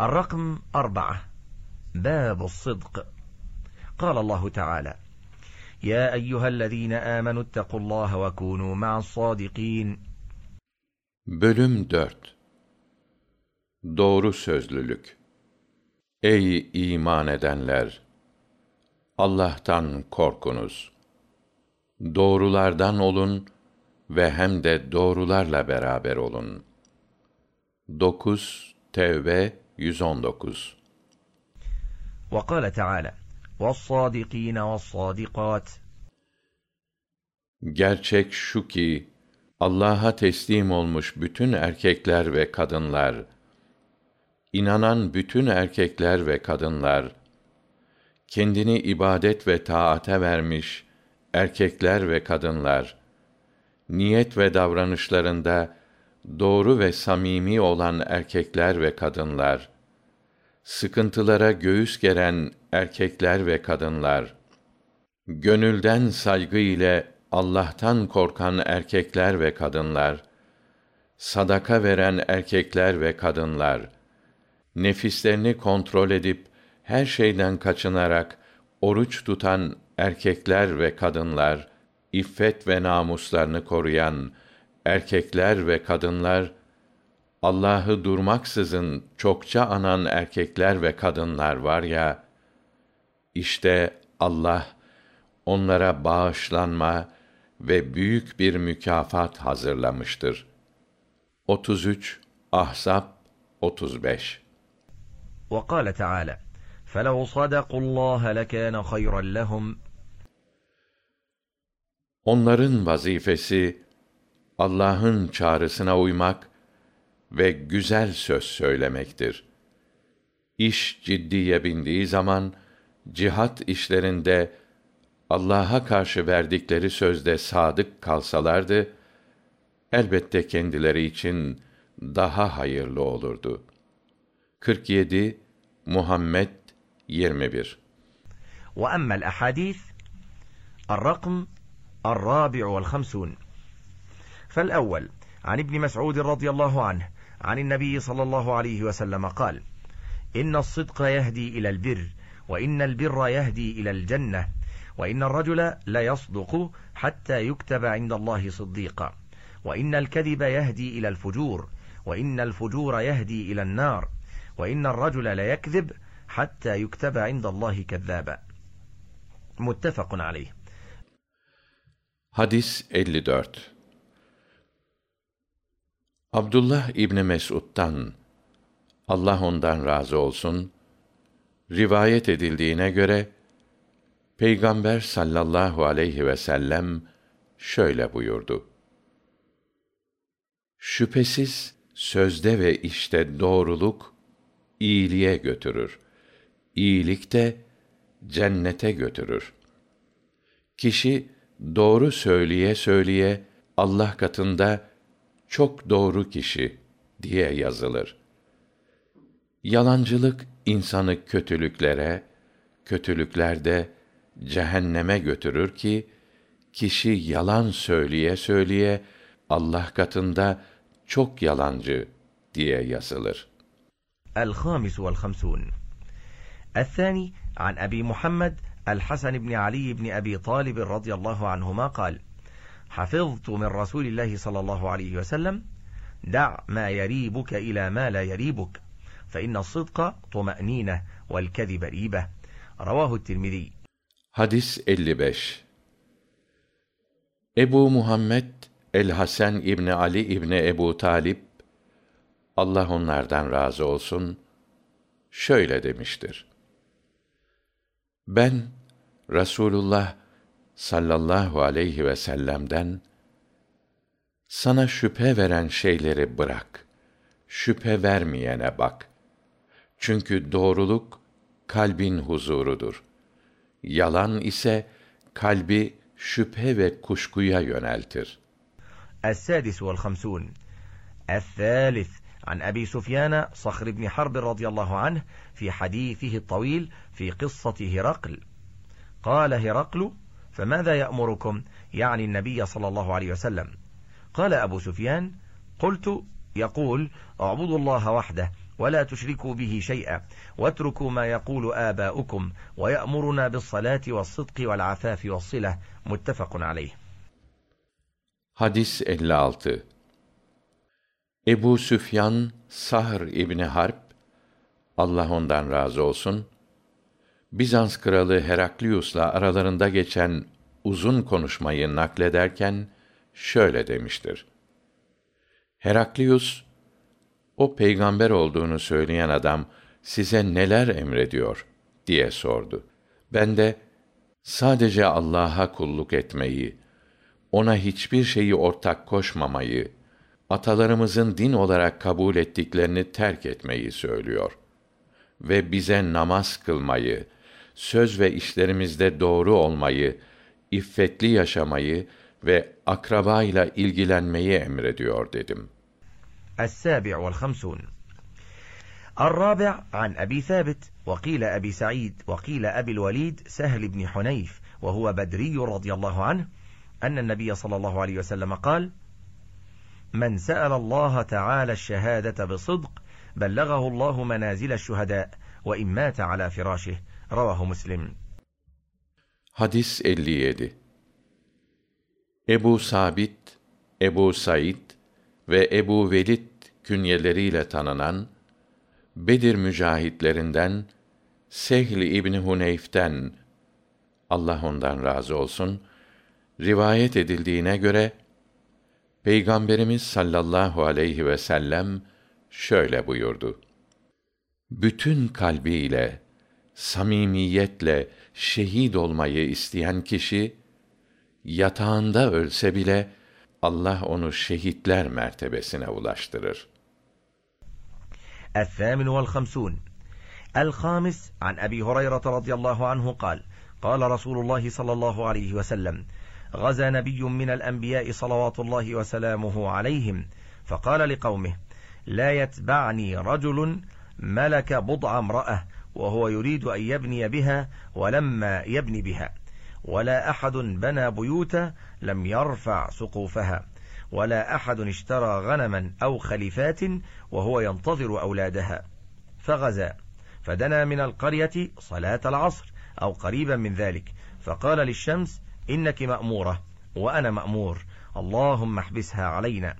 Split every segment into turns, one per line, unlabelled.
الرقم أربعة باب الصدق قال الله تعالى يا أيها الذين آمنوا اتقوا الله وكونوا مع الصادقين
Bölüm 4 Doğru sözlülük Ey iman edenler! Allah'tan korkunuz. Doğrulardan olun ve hem de doğrularla beraber olun. 9 Tevbe 119
وقال تعالى والصادقين والصادقات
Gerçek şu ki Allah'a teslim olmuş bütün erkekler ve kadınlar inanan bütün erkekler ve kadınlar kendini ibadet ve taate vermiş erkekler ve kadınlar niyet ve davranışlarında doğru ve samimi olan erkekler ve kadınlar sıkıntılara göğüs geren erkekler ve kadınlar gönülden saygı ile allah'tan korkan erkekler ve kadınlar sadaka veren erkekler ve kadınlar nefislerini kontrol edip her şeyden kaçınarak oruç tutan erkekler ve kadınlar iffet ve namuslarını koruyan erkekler ve kadınlar allah'ı durmaksızın çokça anan erkekler ve kadınlar var ya işte allah onlara bağışlanma ve büyük bir mükafat hazırlamıştır ahzab
وقال تعالى فلو صدقوا الله لكان خيرا لهم
Onların vazifesi Allah'ın çağrısına uymak ve güzel söz söylemektir. İş ciddiye bindiği zaman cihat işlerinde Allah'a karşı verdikleri sözde sadık kalsalardı elbette kendileri için daha hayırlı olurdu. 47 Muhammed 21
وأما الأحاديث الرقم الرابع والخمسون فالأول عن ابن مسعود رضي الله عنه عن النبي صلى الله عليه وسلم قال إن الصدق يهدي إلى البر وإن البر يهدي إلى الجنة وإن الرجل ليصدق حتى يكتب عند الله صديقا وإن الكذب يهدي إلى الفجور وإن الفجور يهدي إلى النار وإن الرجل ليكذب حتى يكتب عند الله كذابا متفق عليه
Hadis 54 Abdullah İbni Mes'ud'dan Allah ondan razı olsun rivayet edildiğine göre Peygamber sallallahu aleyhi ve sellem şöyle buyurdu. Şüphesiz sözde ve işte doğruluk iyiliğe götürür. İyilik de cennete götürür. Kişi doğru söyleye söyleye Allah katında çok doğru kişi diye yazılır. Yalancılık insanı kötülüklere, kötülükler de cehenneme götürür ki kişi yalan söyleye söyleye Allah katında çok yalancı diye yazılır.
الخامس والخمسون الثاني عن أبي محمد الحسن بن علي بن أبي طالب رضي الله عنهما قال حفظت من رسول الله صلى الله عليه وسلم دع ما يريبك إلى ما لا يريبك فإن الصدق طمأنينة والكذب ريبة رواه الترمذي
Hadis 55 Ebu Muhammed el-Hasan İbni Ali İbni Ebu Talip Allah onlardan razı olsun şöyle demiştir. Ben Rasulullah sallallahu aleyhi ve sellem'den sana şüphe veren şeyleri bırak. Şüphe vermeyene bak. Çünkü doğruluk kalbin huzurudur. Yalan ise kalbi şüphe ve kuşkuya yöneltir.
السادس والخمسون الثالث عن أبي سفيان صخر بن حرب رضي الله عنه في حديثه الطويل في قصة هرقل قال هرقل فماذا يأمركم يعني النبي صلى الله عليه وسلم قال أبو سفيان قلت يقول اعبدوا الله وحده ولا تشركوا به شيئا واتركوا ما يقول آباؤكم ويأمرنا بالصلاة والصدق والعفاف والصلة متفق عليه
Hadis 56 Ebu Süfyan, Sahr İbni Harp, Allah ondan razı olsun, Bizans kralı Heraklius'la aralarında geçen uzun konuşmayı naklederken şöyle demiştir. Heraklius o peygamber olduğunu söyleyen adam size neler emrediyor diye sordu. Ben de sadece Allah'a kulluk etmeyi, ona hiçbir şeyi ortak koşmamayı, atalarımızın din olarak kabul ettiklerini terk etmeyi söylüyor ve bize namaz kılmayı, söz ve işlerimizde doğru olmayı, iffetli yaşamayı ve akraba ile ilgilenmeyi emrediyor dedim.
السابع والخمسون الرابع عن أبي ثابت وقيل أبي سعيد وقيل أبي الوليد سهل بن حنيف وهو بدري رضي الله عنه أن النبي صلى الله عليه وسلم قال من سأل الله تعالى الشهادة بصدق بلغه الله منازل الشهداء وإن مات على فراشه Ravahu Muslim.
Hadis 57. Ebu Sabit, Ebu Said ve Ebu Velid künyeleriyle tanınan Bedir mücahitlerinden Sehl İbni Huneyf'ten Allah ondan razı olsun rivayet edildiğine göre Peygamberimiz sallallahu aleyhi ve sellem şöyle buyurdu. Bütün kalbiyle, samimiyetle şehit olmayı isteyen kişi yatağında ölse bile allah onu şehitler mertebesine ulaştırır
الخامس عن أبي هريرة رضي الله عنه قال قال رسول الله صلى الله عليه وسلم غزا نبي من الأنبياء صلوات الله وسلامه عليهم فقال لقومه لا يتبعني رجل ملك بضع امرأة وهو يريد أن يبني بها ولما يبني بها ولا أحد بنى بيوت لم يرفع سقوفها ولا أحد اشترى غنما أو خليفات وهو ينتظر أولادها فغزا فدنا من القرية صلاة العصر أو قريبا من ذلك فقال للشمس إنك مأمورة وأنا مأمور اللهم احبسها علينا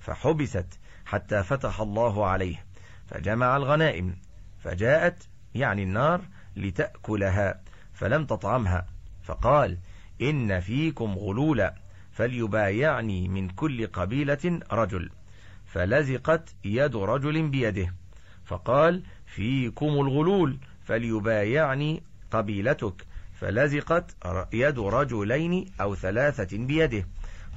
فحبست حتى فتح الله عليه فجمع الغنائم فجاءت يعني النار لتأكلها فلم تطعمها فقال إن فيكم غلولا فليبايعني من كل قبيلة رجل فلزقت يد رجل بيده فقال فيكم الغلول فليبايعني قبيلتك فلزقت يد رجلين أو ثلاثة بيده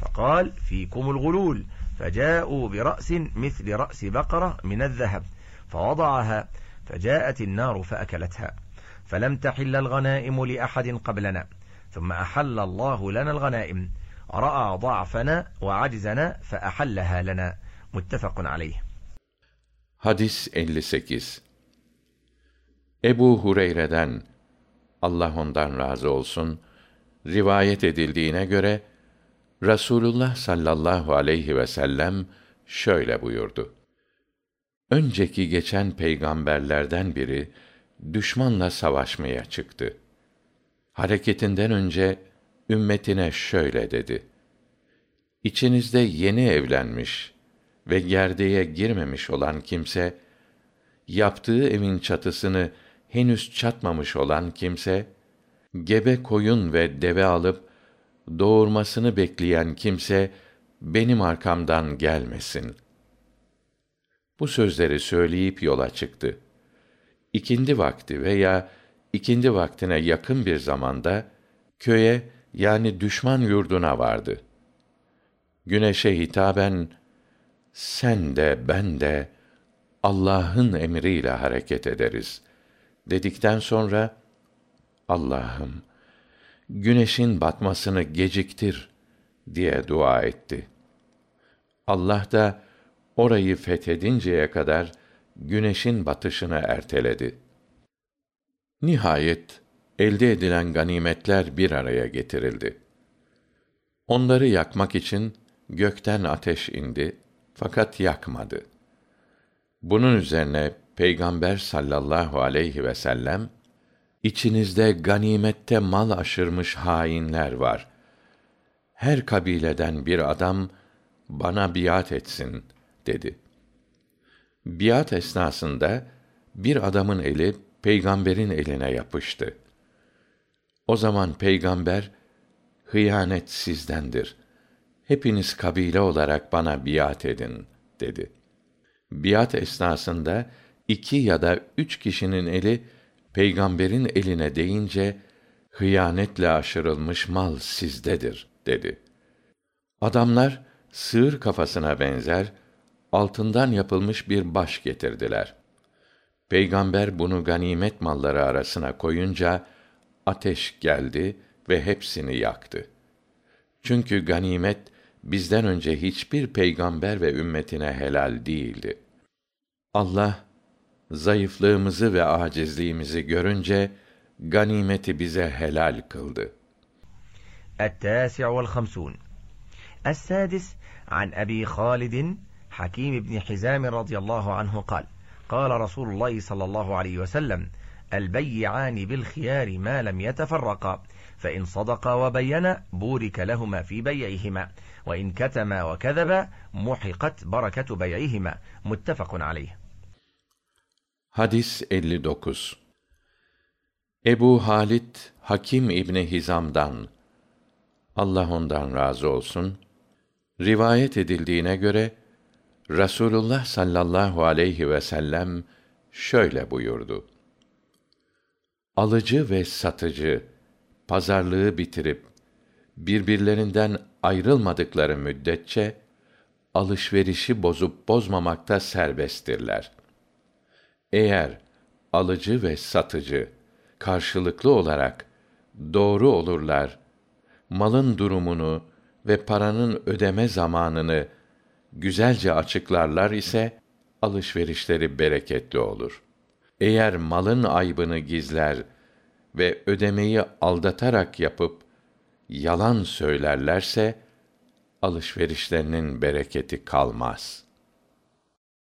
فقال فيكم الغلول فجاءوا برأس مثل رأس بقرة من الذهب فوضعها فجاءت النار فأكلتها. فلم تحل الغنائم لأحد قبلنا. ثم أحل الله لنا الغنائم. رأى ضعفنا وعجزنا فأحلها لنا. متفق عليه.
Hadis 58 Ebu Hureyre'den Allah ondan razı olsun rivayet edildiğine göre resulullah sallallahu aleyhi ve sellem şöyle buyurdu. Önceki geçen peygamberlerden biri düşmanla savaşmaya çıktı. Hareketinden önce ümmetine şöyle dedi: İçinizde yeni evlenmiş ve gerdeğe girmemiş olan kimse, yaptığı evin çatısını henüz çatmamış olan kimse, gebe koyun ve deve alıp doğurmasını bekleyen kimse benim arkamdan gelmesin. Bu sözleri söyleyip yola çıktı. İkindi vakti veya ikindi vaktine yakın bir zamanda köye yani düşman yurduna vardı. Güneşe hitaben sen de ben de Allah'ın emriyle hareket ederiz dedikten sonra Allah'ım güneşin batmasını geciktir diye dua etti. Allah da orayı fethedinceye kadar güneşin batışını erteledi. Nihayet elde edilen ganimetler bir araya getirildi. Onları yakmak için gökten ateş indi fakat yakmadı. Bunun üzerine Peygamber sallallahu aleyhi ve sellem içinizde ganimette mal aşırmış hainler var. Her kabileden bir adam bana biat etsin dedi. Biat esnasında bir adamın eli peygamberin eline yapıştı. O zaman peygamber hıyanet sizdendir. Hepiniz kabile olarak bana biat edin dedi. Biat esnasında iki ya da üç kişinin eli peygamberin eline değince hıyanetle aşırılmış mal sizdedir dedi. Adamlar sığır kafasına benzer altından yapılmış bir baş getirdiler. Peygamber bunu ganimet malları arasına koyunca ateş geldi ve hepsini yaktı. Çünkü ganimet bizden önce hiçbir peygamber ve ümmetine helal değildi. Allah zayıflığımızı ve acizliğimizi görünce ganimeti bize helal kıldı.
التاسع والخمسون السادس عن أبي خالد حكيم بن حزام رضي الله عنه قال قال رسول الله صلى الله عليه وسلم البيعان بالخيار ما لم يتفرقا فإن صدقا وبينا بورك لهما في بيعهما وإن كتما وكذبا محقت بركة بيعهما متفق عليه
Hadis 59 Ebu Halit Hakim İbni Hizam'dan Allah ondan razı olsun rivayet edildiğine göre Rasulullah sallallahu aleyhi ve sellem şöyle buyurdu. Alıcı ve satıcı pazarlığı bitirip birbirlerinden ayrılmadıkları müddetçe alışverişi bozup bozmamakta serbesttirler. Eğer alıcı ve satıcı karşılıklı olarak doğru olurlar, malın durumunu ve paranın ödeme zamanını güzelce açıklarlar ise alışverişleri bereketli olur. Eğer malın aybını gizler ve ödemeyi aldatarak yapıp yalan söylerlerse alışverişlerinin bereketi kalmaz.''